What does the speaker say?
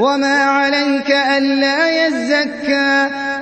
وَمَا عَلَيْكَ أَلَّا يَزَّكَّىٰ